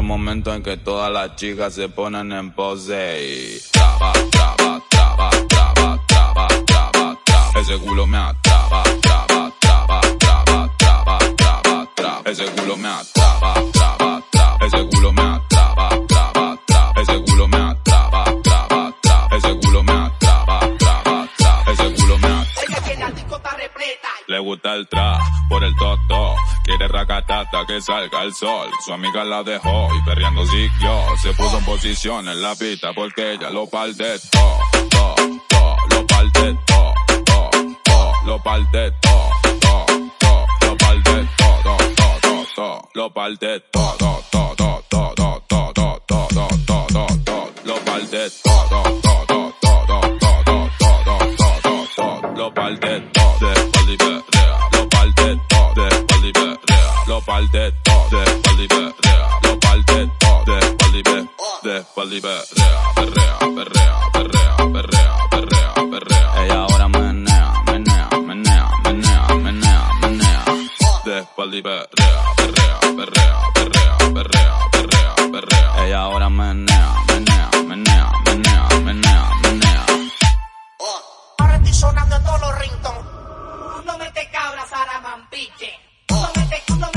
Un momento en que todas las chicas se ponen en pose y traba, traba, traba, traba, traba, traba, traba. Ese culo me atraba, traba, traba, traba, traba, traba, traba. Ese culo me atraba, traba, traba. Ese culo me traba, traba. Ese culo me traba, traba. Ese culo me traba, traba. Ese culo me repleta. Le gusta el trap por el toto. Quiere racatata que salga el sol. Su amiga la dejó y perreando siguió. Se puso en posición en la pista porque ella lo todo, todo, todo. Lo todo, todo, todo. Lo todo, todo, todo. Lo todo, todo, todo, todo. Lo todo, todo, todo, todo, todo, todo, todo, todo. Lo parte todo, todo, todo, todo, todo, todo, todo, todo. Lo parte parte todo. Después liberea. Lo parte todo. Después liberea. Después liberea. Perrea, perrea, perrea, perrea, perrea, perrea. Ella ahora menea, menea, menea, menea, menea, menea. Después liberea. Perrea, perrea, perrea, perrea, perrea, perrea. Ella ahora menea, menea, menea, menea, menea, menea. Ahora estoy sonando en todos los ringtones. No mete cabra, Sara Mampiche. No no mete, no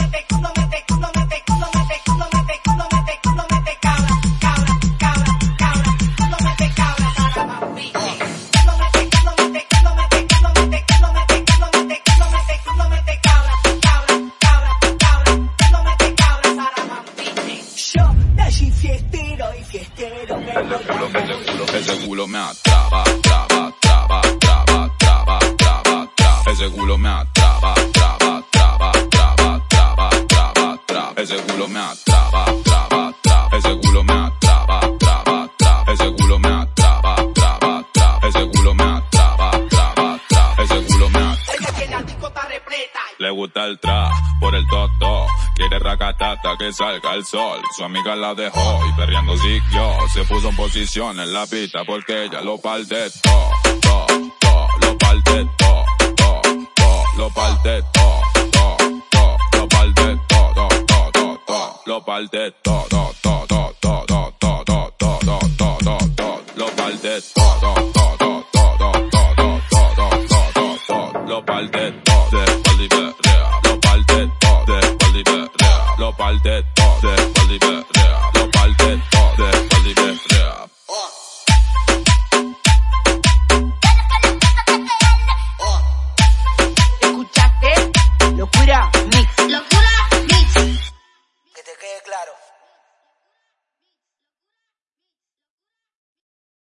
y. Ese culo, me atrapa, atrapa, atrapa, atrapa, atrapa, atrapa, atrapa. Ese culo me atrapa, atrapa, atrapa, atrapa, atrapa, atrapa, atrapa. Ese culo me atrapa, atrapa, atrapa. Ese culo me atrapa, atrapa, atrapa. Ese culo me atrapa, atrapa. Ese culo me atrapa. Ese culo me atrapa. Le gusta el tra por el toto Quiere racatata que salga el sol. Su amiga la dejó y perreando siguió. Se puso en posición en la pista porque ella lo parte todo, todo, todo. Lo parte todo, todo, todo. Lo parte todo, todo, todo. Lo parte todo, todo, todo, todo. Lo parte todo, todo, todo, todo, todo, todo, todo, todo. Lo parte todo, todo, todo, todo, todo, todo, todo. Lo parte todo, después